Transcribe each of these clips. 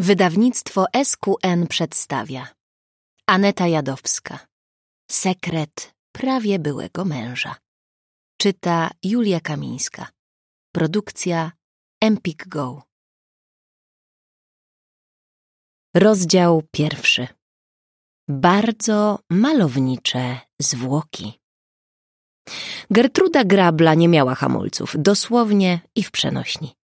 Wydawnictwo SQN przedstawia. Aneta Jadowska. Sekret prawie byłego męża. Czyta Julia Kamińska. Produkcja Empik Go. Rozdział pierwszy. Bardzo malownicze zwłoki. Gertruda Grabla nie miała hamulców, dosłownie i w przenośni.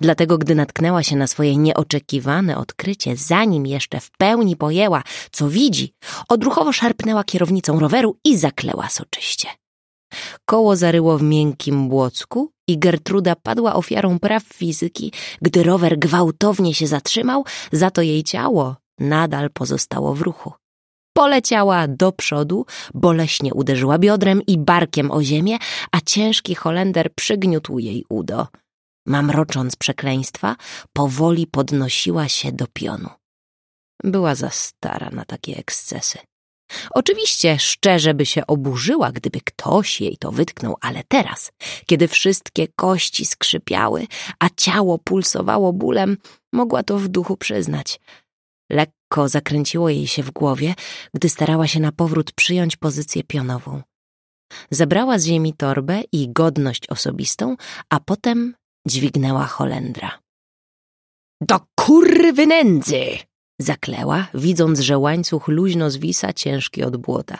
Dlatego, gdy natknęła się na swoje nieoczekiwane odkrycie, zanim jeszcze w pełni pojęła, co widzi, odruchowo szarpnęła kierownicą roweru i zakleła soczyście. Koło zaryło w miękkim błocku i Gertruda padła ofiarą praw fizyki, gdy rower gwałtownie się zatrzymał, za to jej ciało nadal pozostało w ruchu. Poleciała do przodu, boleśnie uderzyła biodrem i barkiem o ziemię, a ciężki Holender przygniótł jej udo mamrocząc przekleństwa, powoli podnosiła się do pionu. Była za stara na takie ekscesy. Oczywiście szczerze by się oburzyła, gdyby ktoś jej to wytknął, ale teraz, kiedy wszystkie kości skrzypiały, a ciało pulsowało bólem, mogła to w duchu przyznać. Lekko zakręciło jej się w głowie, gdy starała się na powrót przyjąć pozycję pionową. Zebrała z ziemi torbę i godność osobistą, a potem dźwignęła Holendra. Do kurwy nędzy! Zakleła, widząc, że łańcuch luźno zwisa, ciężki od błota.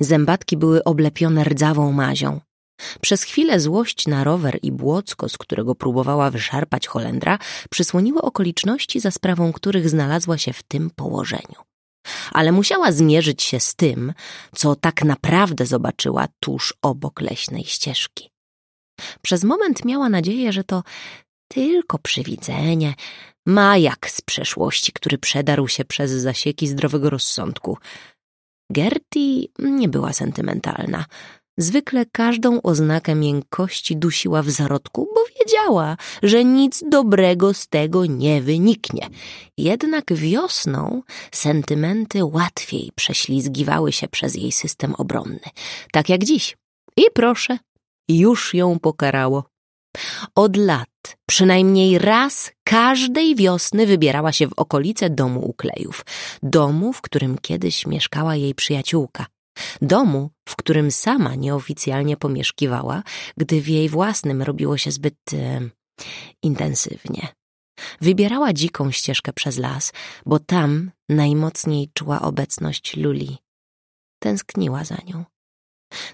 Zębatki były oblepione rdzawą mazią. Przez chwilę złość na rower i błocko, z którego próbowała wyszarpać Holendra, przysłoniły okoliczności, za sprawą których znalazła się w tym położeniu. Ale musiała zmierzyć się z tym, co tak naprawdę zobaczyła tuż obok leśnej ścieżki. Przez moment miała nadzieję, że to tylko przywidzenie, majak z przeszłości, który przedarł się przez zasieki zdrowego rozsądku. Gertie nie była sentymentalna. Zwykle każdą oznakę miękkości dusiła w zarodku, bo wiedziała, że nic dobrego z tego nie wyniknie. Jednak wiosną sentymenty łatwiej prześlizgiwały się przez jej system obronny, tak jak dziś. I proszę, już ją pokarało. Od lat, przynajmniej raz każdej wiosny wybierała się w okolice domu uklejów. Domu, w którym kiedyś mieszkała jej przyjaciółka. Domu, w którym sama nieoficjalnie pomieszkiwała, gdy w jej własnym robiło się zbyt e, intensywnie. Wybierała dziką ścieżkę przez las, bo tam najmocniej czuła obecność Luli. Tęskniła za nią.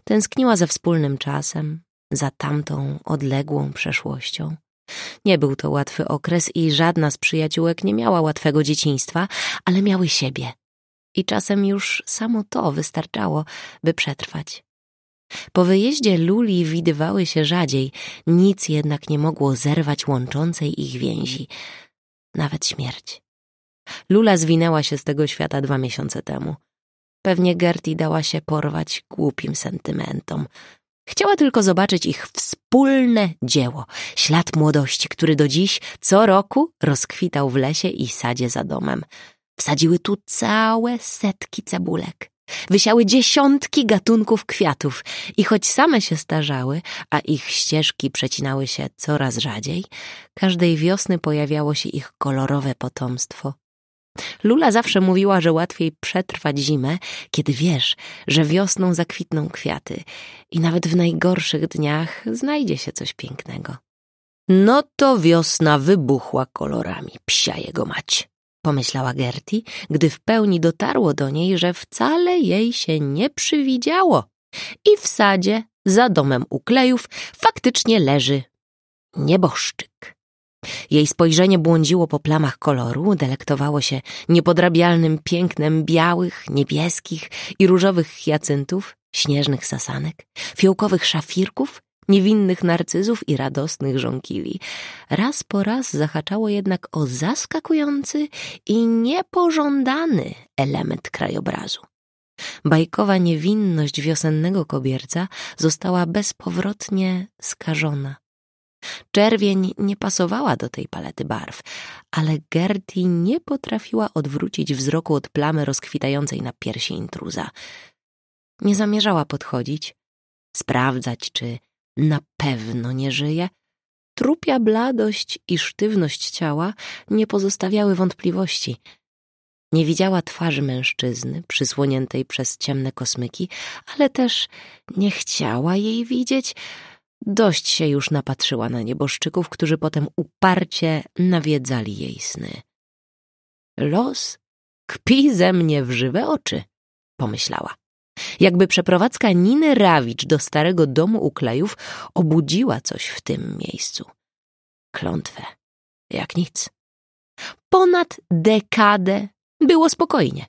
Tęskniła za wspólnym czasem, za tamtą odległą przeszłością. Nie był to łatwy okres i żadna z przyjaciółek nie miała łatwego dzieciństwa, ale miały siebie. I czasem już samo to wystarczało, by przetrwać. Po wyjeździe Luli widywały się rzadziej, nic jednak nie mogło zerwać łączącej ich więzi. Nawet śmierć. Lula zwinęła się z tego świata dwa miesiące temu. Pewnie Gertie dała się porwać głupim sentymentom. Chciała tylko zobaczyć ich wspólne dzieło, ślad młodości, który do dziś co roku rozkwitał w lesie i sadzie za domem. Wsadziły tu całe setki cebulek. Wysiały dziesiątki gatunków kwiatów i choć same się starzały, a ich ścieżki przecinały się coraz rzadziej, każdej wiosny pojawiało się ich kolorowe potomstwo. Lula zawsze mówiła, że łatwiej przetrwać zimę, kiedy wiesz, że wiosną zakwitną kwiaty i nawet w najgorszych dniach znajdzie się coś pięknego. No to wiosna wybuchła kolorami, psia jego mać, pomyślała Gerti, gdy w pełni dotarło do niej, że wcale jej się nie przywidziało. I w sadzie, za domem uklejów, faktycznie leży nieboszczyk. Jej spojrzenie błądziło po plamach koloru, delektowało się niepodrabialnym pięknem białych, niebieskich i różowych hiacyntów, śnieżnych sasanek, fiołkowych szafirków, niewinnych narcyzów i radosnych żonkili. Raz po raz zahaczało jednak o zaskakujący i niepożądany element krajobrazu. Bajkowa niewinność wiosennego kobierca została bezpowrotnie skażona. Czerwień nie pasowała do tej palety barw, ale Gertie nie potrafiła odwrócić wzroku od plamy rozkwitającej na piersi intruza. Nie zamierzała podchodzić, sprawdzać, czy na pewno nie żyje, Trupia bladość i sztywność ciała nie pozostawiały wątpliwości. Nie widziała twarzy mężczyzny przysłoniętej przez ciemne kosmyki, ale też nie chciała jej widzieć. Dość się już napatrzyła na nieboszczyków, którzy potem uparcie nawiedzali jej sny. Los kpi ze mnie w żywe oczy, pomyślała. Jakby przeprowadzka Niny Rawicz do starego domu uklejów obudziła coś w tym miejscu. Klątwę, jak nic. Ponad dekadę było spokojnie.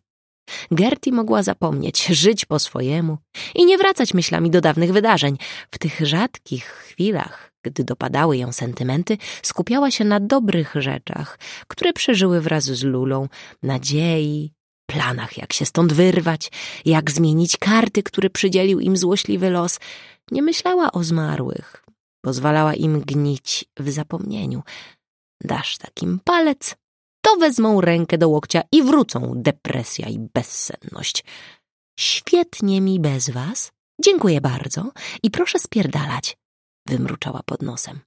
Gertie mogła zapomnieć, żyć po swojemu i nie wracać myślami do dawnych wydarzeń. W tych rzadkich chwilach, gdy dopadały ją sentymenty, skupiała się na dobrych rzeczach, które przeżyły wraz z Lulą, nadziei, planach, jak się stąd wyrwać, jak zmienić karty, które przydzielił im złośliwy los. Nie myślała o zmarłych. Pozwalała im gnić w zapomnieniu. Dasz takim palec, to wezmą rękę do łokcia i wrócą depresja i bezsenność. Świetnie mi bez was. Dziękuję bardzo i proszę spierdalać, wymruczała pod nosem.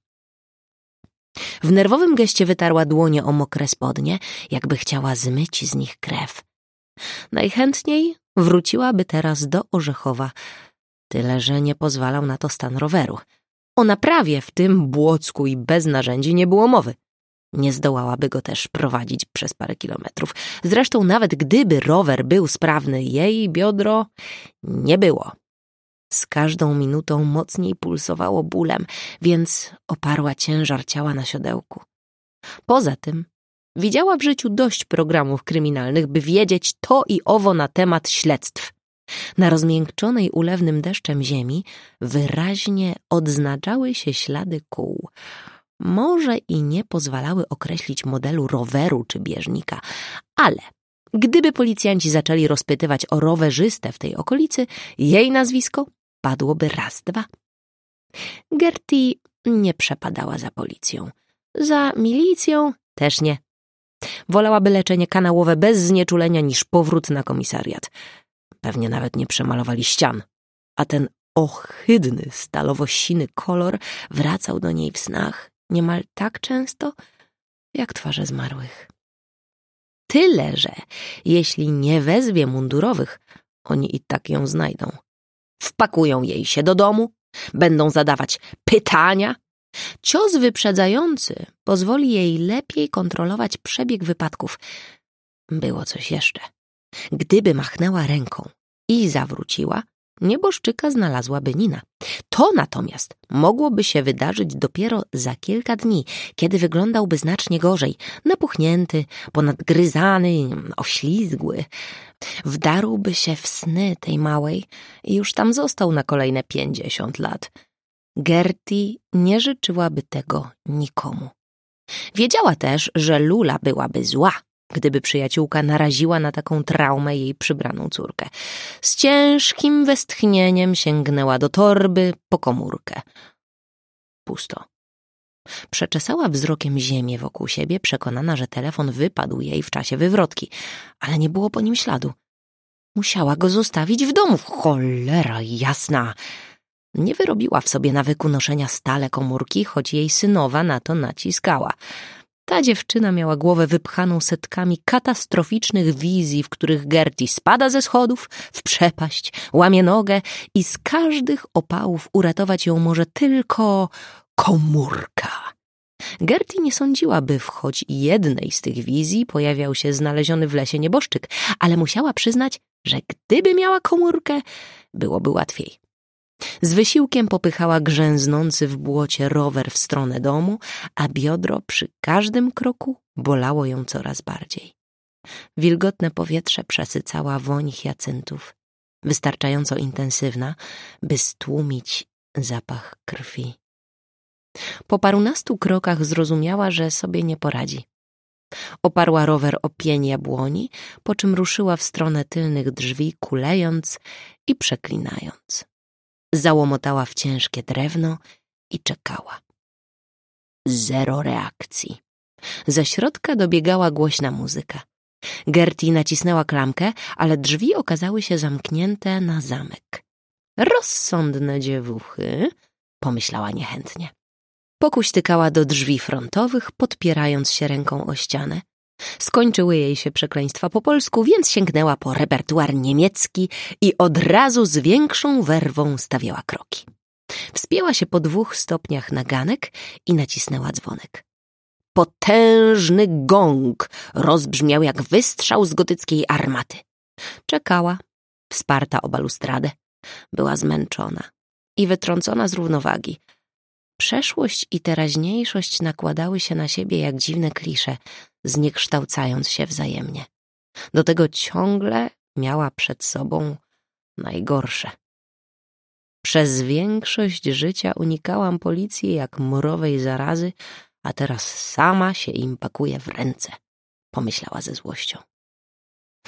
W nerwowym geście wytarła dłonie o mokre spodnie, jakby chciała zmyć z nich krew. Najchętniej wróciłaby teraz do Orzechowa, tyle że nie pozwalał na to stan roweru. O naprawie w tym błocku i bez narzędzi nie było mowy. Nie zdołałaby go też prowadzić przez parę kilometrów. Zresztą nawet gdyby rower był sprawny, jej biodro nie było. Z każdą minutą mocniej pulsowało bólem, więc oparła ciężar ciała na siodełku. Poza tym widziała w życiu dość programów kryminalnych, by wiedzieć to i owo na temat śledztw. Na rozmiękczonej ulewnym deszczem ziemi wyraźnie odznaczały się ślady kół może i nie pozwalały określić modelu roweru czy bieżnika, ale gdyby policjanci zaczęli rozpytywać o rowerzystę w tej okolicy, jej nazwisko padłoby raz, dwa. Gertie nie przepadała za policją. Za milicją też nie. Wolałaby leczenie kanałowe bez znieczulenia niż powrót na komisariat. Pewnie nawet nie przemalowali ścian, a ten ohydny, stalowo-siny kolor wracał do niej w snach niemal tak często jak twarze zmarłych. Tyle, że jeśli nie wezwie mundurowych, oni i tak ją znajdą. Wpakują jej się do domu, będą zadawać pytania. Cios wyprzedzający pozwoli jej lepiej kontrolować przebieg wypadków. Było coś jeszcze. Gdyby machnęła ręką i zawróciła, nieboszczyka znalazłaby Nina. To natomiast mogłoby się wydarzyć dopiero za kilka dni, kiedy wyglądałby znacznie gorzej, napuchnięty, ponadgryzany, oślizgły. Wdarłby się w sny tej małej i już tam został na kolejne pięćdziesiąt lat. Gertie nie życzyłaby tego nikomu. Wiedziała też, że Lula byłaby zła, gdyby przyjaciółka naraziła na taką traumę jej przybraną córkę. Z ciężkim westchnieniem sięgnęła do torby po komórkę. Pusto. Przeczesała wzrokiem ziemię wokół siebie, przekonana, że telefon wypadł jej w czasie wywrotki, ale nie było po nim śladu. Musiała go zostawić w domu. Cholera jasna! Nie wyrobiła w sobie nawyku noszenia stale komórki, choć jej synowa na to naciskała. Ta dziewczyna miała głowę wypchaną setkami katastroficznych wizji, w których Gertie spada ze schodów, w przepaść, łamie nogę i z każdych opałów uratować ją może tylko komórka. Gertie nie sądziła, by w choć jednej z tych wizji pojawiał się znaleziony w lesie nieboszczyk, ale musiała przyznać, że gdyby miała komórkę, byłoby łatwiej. Z wysiłkiem popychała grzęznący w błocie rower w stronę domu, a biodro przy każdym kroku bolało ją coraz bardziej. Wilgotne powietrze przesycała woń hiacyntów, wystarczająco intensywna, by stłumić zapach krwi. Po parunastu krokach zrozumiała, że sobie nie poradzi. Oparła rower o pień jabłoni, po czym ruszyła w stronę tylnych drzwi, kulejąc i przeklinając załomotała w ciężkie drewno i czekała. Zero reakcji. Ze środka dobiegała głośna muzyka. Gertie nacisnęła klamkę, ale drzwi okazały się zamknięte na zamek. Rozsądne dziewuchy, pomyślała niechętnie. Pokuśtykała do drzwi frontowych, podpierając się ręką o ścianę. Skończyły jej się przekleństwa po polsku, więc sięgnęła po repertuar niemiecki i od razu z większą werwą stawiała kroki. Wspięła się po dwóch stopniach na ganek i nacisnęła dzwonek. Potężny gong rozbrzmiał jak wystrzał z gotyckiej armaty. Czekała, wsparta o balustradę. Była zmęczona i wytrącona z równowagi. Przeszłość i teraźniejszość nakładały się na siebie jak dziwne klisze, zniekształcając się wzajemnie. Do tego ciągle miała przed sobą najgorsze. Przez większość życia unikałam policji jak morowej zarazy, a teraz sama się im pakuje w ręce, pomyślała ze złością.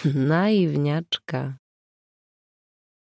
Naiwniaczka.